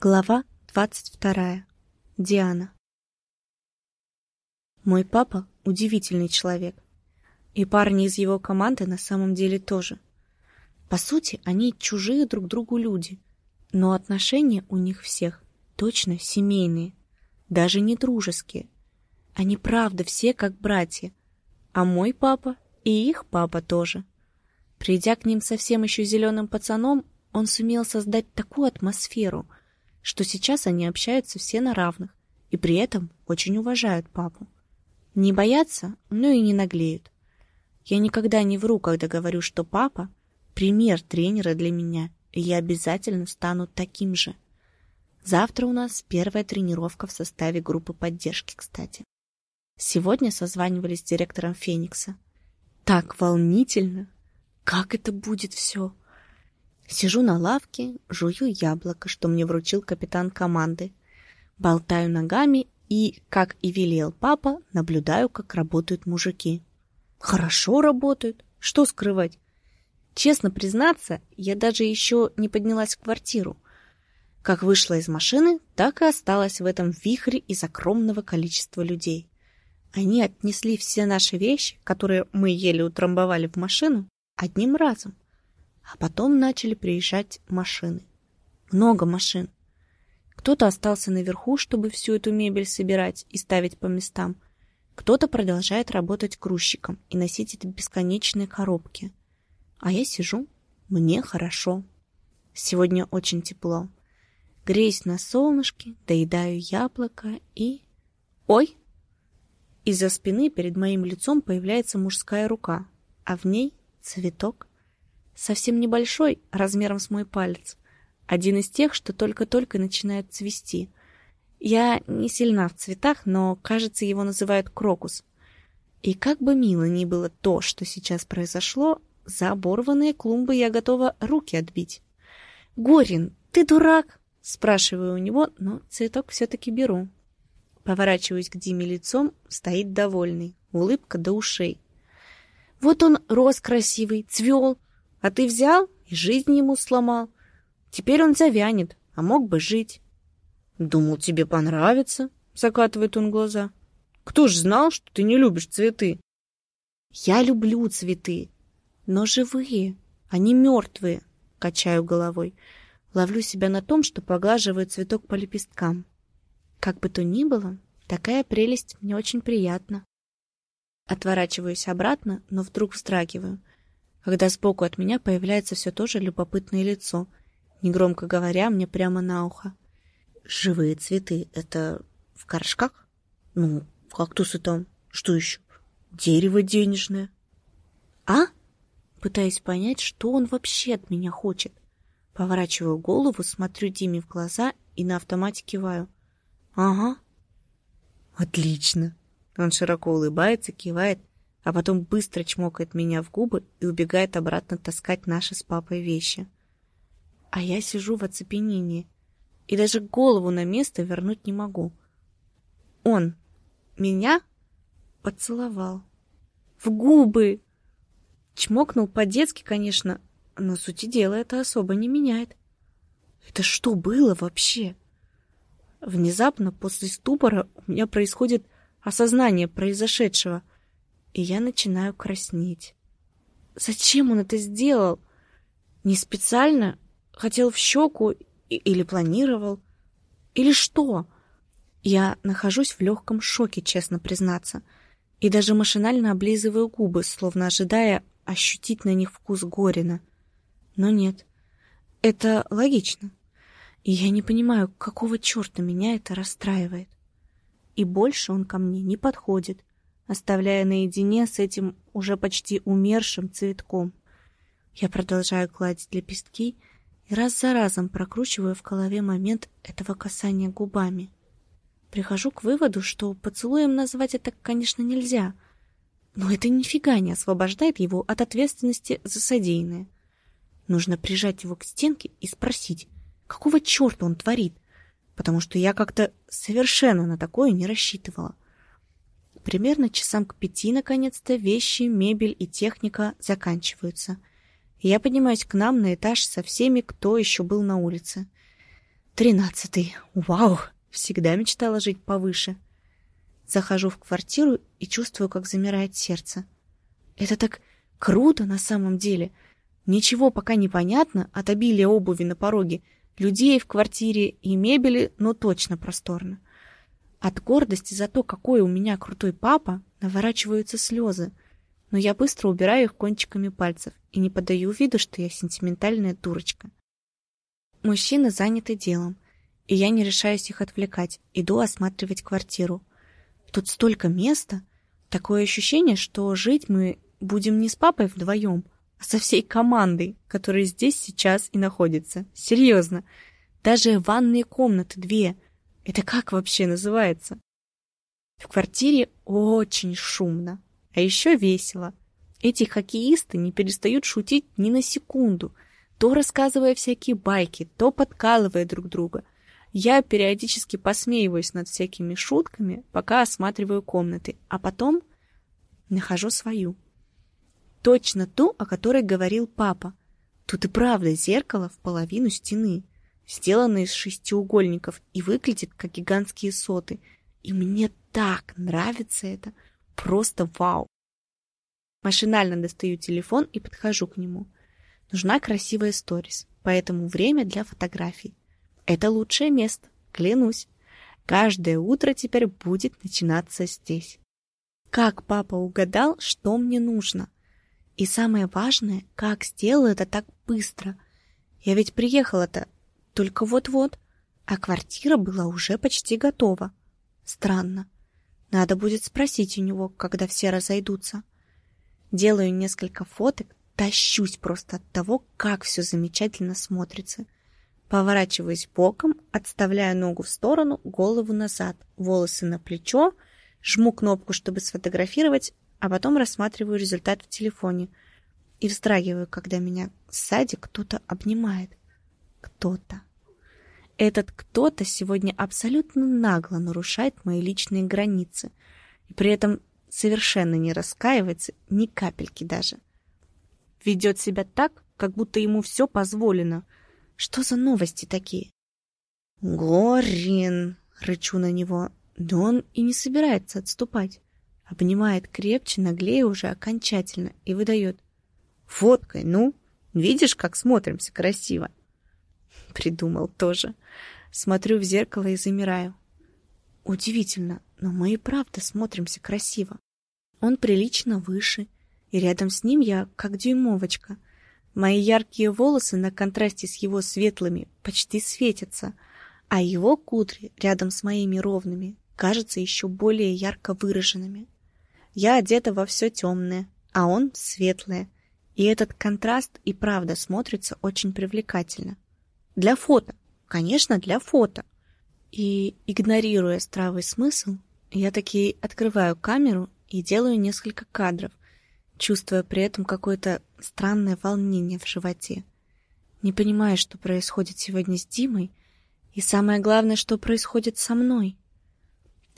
Глава 22. Диана. Мой папа – удивительный человек. И парни из его команды на самом деле тоже. По сути, они чужие друг другу люди. Но отношения у них всех точно семейные. Даже не дружеские. Они правда все как братья. А мой папа и их папа тоже. Придя к ним совсем еще зеленым пацаном, он сумел создать такую атмосферу – что сейчас они общаются все на равных и при этом очень уважают папу. Не боятся, но и не наглеют. Я никогда не вру, когда говорю, что папа — пример тренера для меня, и я обязательно стану таким же. Завтра у нас первая тренировка в составе группы поддержки, кстати. Сегодня созванивались с директором Феникса. Так волнительно! Как это будет все? Сижу на лавке, жую яблоко, что мне вручил капитан команды. Болтаю ногами и, как и велел папа, наблюдаю, как работают мужики. Хорошо работают, что скрывать. Честно признаться, я даже еще не поднялась в квартиру. Как вышла из машины, так и осталась в этом вихре из огромного количества людей. Они отнесли все наши вещи, которые мы еле утрамбовали в машину, одним разом. А потом начали приезжать машины. Много машин. Кто-то остался наверху, чтобы всю эту мебель собирать и ставить по местам. Кто-то продолжает работать грузчиком и носить эти бесконечные коробки. А я сижу, мне хорошо. Сегодня очень тепло. Греюсь на солнышке, доедаю яблоко и... Ой! Из-за спины перед моим лицом появляется мужская рука, а в ней цветок совсем небольшой, размером с мой палец. Один из тех, что только-только начинают цвести. Я не сильна в цветах, но, кажется, его называют крокус. И как бы мило ни было то, что сейчас произошло, за оборванные клумбы я готова руки отбить. «Горин, ты дурак?» — спрашиваю у него, но цветок все-таки беру. Поворачиваюсь к Диме лицом, стоит довольный, улыбка до ушей. Вот он рос красивый, цвел, а ты взял и жизнь ему сломал. Теперь он завянет, а мог бы жить. Думал, тебе понравится, закатывает он глаза. Кто ж знал, что ты не любишь цветы? Я люблю цветы, но живые, они мертвые, качаю головой. Ловлю себя на том, что поглаживаю цветок по лепесткам. Как бы то ни было, такая прелесть мне очень приятна. Отворачиваюсь обратно, но вдруг вздрагиваю когда сбоку от меня появляется все то же любопытное лицо, негромко говоря мне прямо на ухо. «Живые цветы — это в горшках? Ну, кактусы там. Что еще? Дерево денежное». «А?» Пытаясь понять, что он вообще от меня хочет. Поворачиваю голову, смотрю Диме в глаза и на автомате киваю. «Ага». «Отлично!» Он широко улыбается, кивает а потом быстро чмокает меня в губы и убегает обратно таскать наши с папой вещи. А я сижу в оцепенении и даже голову на место вернуть не могу. Он меня поцеловал. В губы! Чмокнул по-детски, конечно, но сути дела это особо не меняет. Это что было вообще? Внезапно после ступора у меня происходит осознание произошедшего — и я начинаю краснеть. Зачем он это сделал? Не специально? Хотел в щеку или планировал? Или что? Я нахожусь в легком шоке, честно признаться, и даже машинально облизываю губы, словно ожидая ощутить на них вкус Горина. Но нет, это логично. И я не понимаю, какого черта меня это расстраивает. И больше он ко мне не подходит, оставляя наедине с этим уже почти умершим цветком. Я продолжаю гладить лепестки и раз за разом прокручиваю в голове момент этого касания губами. Прихожу к выводу, что поцелуем назвать это, конечно, нельзя, но это нифига не освобождает его от ответственности за содеянное. Нужно прижать его к стенке и спросить, какого черта он творит, потому что я как-то совершенно на такое не рассчитывала. Примерно часам к пяти, наконец-то, вещи, мебель и техника заканчиваются. я поднимаюсь к нам на этаж со всеми, кто еще был на улице. Тринадцатый. Вау! Всегда мечтала жить повыше. Захожу в квартиру и чувствую, как замирает сердце. Это так круто на самом деле. Ничего пока не понятно от обилия обуви на пороге, людей в квартире и мебели, но точно просторно. От гордости за то, какой у меня крутой папа, наворачиваются слезы, но я быстро убираю их кончиками пальцев и не подаю виду, что я сентиментальная дурочка. Мужчины заняты делом, и я не решаюсь их отвлекать, иду осматривать квартиру. Тут столько места, такое ощущение, что жить мы будем не с папой вдвоем, а со всей командой, которая здесь сейчас и находится. Серьезно. Даже ванные комнаты две — это как вообще называется? В квартире очень шумно, а еще весело. Эти хоккеисты не перестают шутить ни на секунду, то рассказывая всякие байки, то подкалывая друг друга. Я периодически посмеиваюсь над всякими шутками, пока осматриваю комнаты, а потом нахожу свою. Точно ту, о которой говорил папа. Тут и правда зеркало в половину стены — сделана из шестиугольников и выглядит как гигантские соты. И мне так нравится это. Просто вау. Машинально достаю телефон и подхожу к нему. Нужна красивая сторис, поэтому время для фотографий. Это лучшее место, клянусь. Каждое утро теперь будет начинаться здесь. Как папа угадал, что мне нужно? И самое важное, как сделал это так быстро? Я ведь приехала-то только вот-вот, а квартира была уже почти готова. Странно. Надо будет спросить у него, когда все разойдутся. Делаю несколько фоток, тащусь просто от того, как все замечательно смотрится. Поворачиваюсь боком, отставляю ногу в сторону, голову назад, волосы на плечо, жму кнопку, чтобы сфотографировать, а потом рассматриваю результат в телефоне и вздрагиваю, когда меня сзади кто-то обнимает. Кто-то. Этот кто-то сегодня абсолютно нагло нарушает мои личные границы и при этом совершенно не раскаивается ни капельки даже. Ведет себя так, как будто ему все позволено. Что за новости такие? «Горин!» — рычу на него, но он и не собирается отступать. Обнимает крепче, наглее уже окончательно и выдает. «Фоткай, ну! Видишь, как смотримся красиво!» Придумал тоже. Смотрю в зеркало и замираю. Удивительно, но мы и правда смотримся красиво. Он прилично выше, и рядом с ним я как дюймовочка. Мои яркие волосы на контрасте с его светлыми почти светятся, а его кудри рядом с моими ровными кажутся еще более ярко выраженными. Я одета во все темное, а он светлое, и этот контраст и правда смотрится очень привлекательно. Для фото. Конечно, для фото. И, игнорируя здравый смысл, я таки открываю камеру и делаю несколько кадров, чувствуя при этом какое-то странное волнение в животе. Не понимая, что происходит сегодня с Димой, и самое главное, что происходит со мной.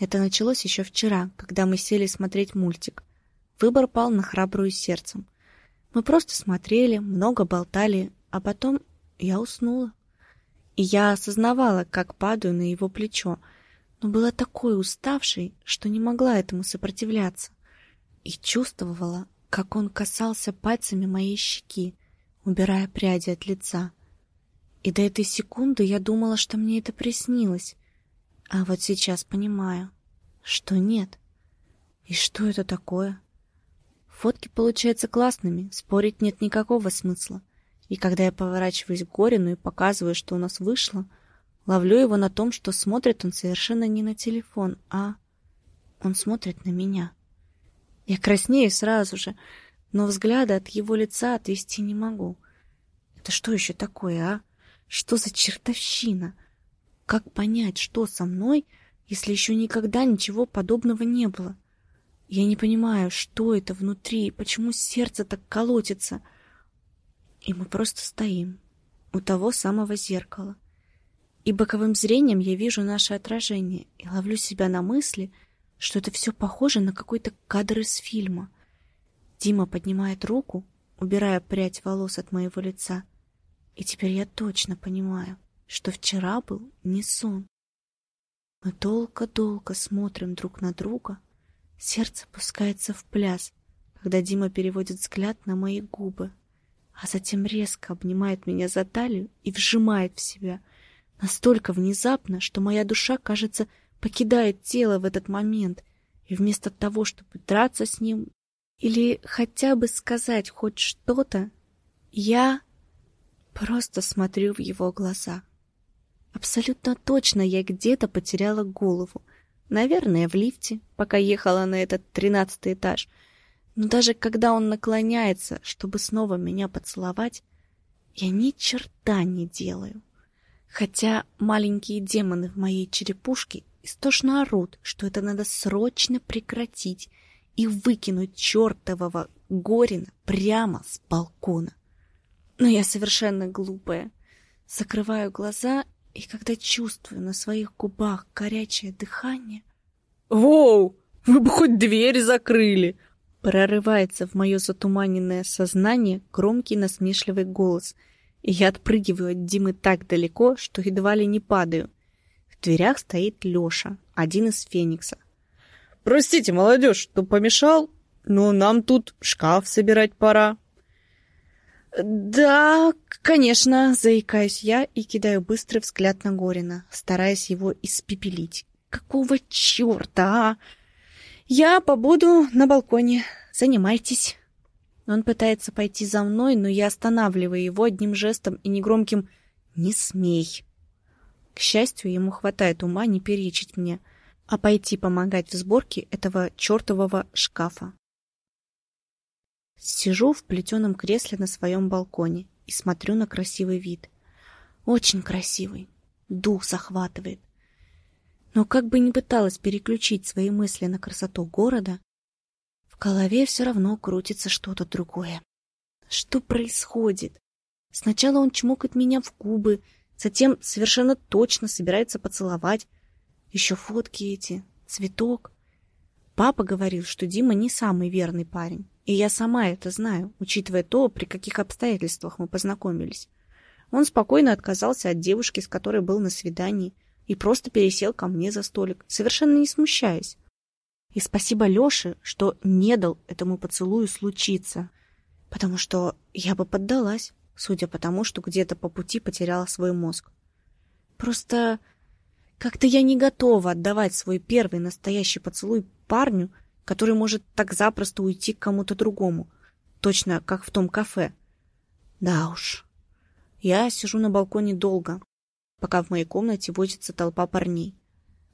Это началось еще вчера, когда мы сели смотреть мультик. Выбор пал на храбрую сердцем. Мы просто смотрели, много болтали, а потом я уснула и я осознавала, как падаю на его плечо, но была такой уставшей, что не могла этому сопротивляться, и чувствовала, как он касался пальцами моей щеки, убирая пряди от лица. И до этой секунды я думала, что мне это приснилось, а вот сейчас понимаю, что нет. И что это такое? Фотки получаются классными, спорить нет никакого смысла. И когда я поворачиваюсь к Горину и показываю, что у нас вышло, ловлю его на том, что смотрит он совершенно не на телефон, а он смотрит на меня. Я краснею сразу же, но взгляда от его лица отвести не могу. Это что еще такое, а? Что за чертовщина? Как понять, что со мной, если еще никогда ничего подобного не было? Я не понимаю, что это внутри, почему сердце так колотится — и мы просто стоим у того самого зеркала. И боковым зрением я вижу наше отражение и ловлю себя на мысли, что это все похоже на какой-то кадр из фильма. Дима поднимает руку, убирая прядь волос от моего лица. И теперь я точно понимаю, что вчера был не сон. Мы долго-долго смотрим друг на друга. Сердце пускается в пляс, когда Дима переводит взгляд на мои губы, а затем резко обнимает меня за талию и вжимает в себя. Настолько внезапно, что моя душа, кажется, покидает тело в этот момент, и вместо того, чтобы драться с ним или хотя бы сказать хоть что-то, я просто смотрю в его глаза. Абсолютно точно я где-то потеряла голову. Наверное, в лифте, пока ехала на этот тринадцатый этаж. Но даже когда он наклоняется, чтобы снова меня поцеловать, я ни черта не делаю. Хотя маленькие демоны в моей черепушке истошно орут, что это надо срочно прекратить и выкинуть чертового Горина прямо с балкона. Но я совершенно глупая. Закрываю глаза и когда чувствую на своих губах горячее дыхание... «Воу! Вы бы хоть дверь закрыли!» Прорывается в мое затуманенное сознание громкий насмешливый голос, и я отпрыгиваю от Димы так далеко, что едва ли не падаю. В дверях стоит Леша, один из Феникса. «Простите, молодежь, что помешал, но нам тут шкаф собирать пора». «Да, конечно», — заикаюсь я и кидаю быстрый взгляд на Горина, стараясь его испепелить. «Какого черта, а? Я побуду на балконе. Занимайтесь». Он пытается пойти за мной, но я останавливаю его одним жестом и негромким «Не смей». К счастью, ему хватает ума не перечить мне, а пойти помогать в сборке этого чертового шкафа. Сижу в плетеном кресле на своем балконе и смотрю на красивый вид. Очень красивый. Дух захватывает. Но как бы ни пыталась переключить свои мысли на красоту города, в голове все равно крутится что-то другое. Что происходит? Сначала он чмокает меня в губы, затем совершенно точно собирается поцеловать. Еще фотки эти, цветок. Папа говорил, что Дима не самый верный парень. И я сама это знаю, учитывая то, при каких обстоятельствах мы познакомились. Он спокойно отказался от девушки, с которой был на свидании, и просто пересел ко мне за столик, совершенно не смущаясь. И спасибо Лёше, что не дал этому поцелую случиться, потому что я бы поддалась, судя по тому, что где-то по пути потеряла свой мозг. Просто как-то я не готова отдавать свой первый настоящий поцелуй парню, который может так запросто уйти к кому-то другому, точно как в том кафе. Да уж. Я сижу на балконе долго, пока в моей комнате возится толпа парней.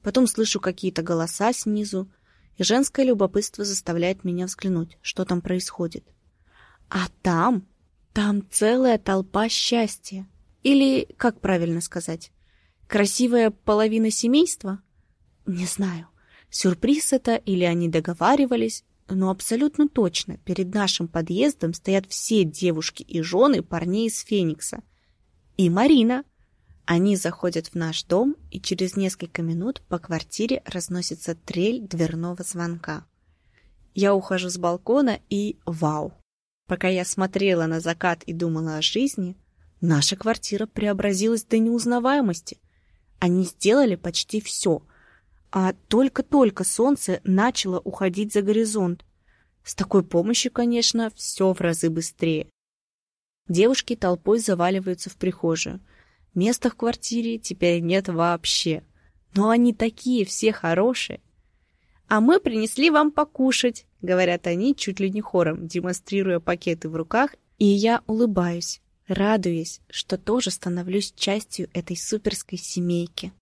Потом слышу какие-то голоса снизу, и женское любопытство заставляет меня взглянуть, что там происходит. А там, там целая толпа счастья. Или, как правильно сказать, красивая половина семейства? Не знаю. Сюрприз это или они договаривались, но абсолютно точно перед нашим подъездом стоят все девушки и жены парней из Феникса. И Марина. Они заходят в наш дом, и через несколько минут по квартире разносится трель дверного звонка. Я ухожу с балкона и вау! Пока я смотрела на закат и думала о жизни, наша квартира преобразилась до неузнаваемости. Они сделали почти все — а только-только солнце начало уходить за горизонт. С такой помощью, конечно, все в разы быстрее. Девушки толпой заваливаются в прихожую. Места в квартире теперь нет вообще. Но они такие все хорошие. «А мы принесли вам покушать», — говорят они чуть ли не хором, демонстрируя пакеты в руках, и я улыбаюсь, радуясь, что тоже становлюсь частью этой суперской семейки.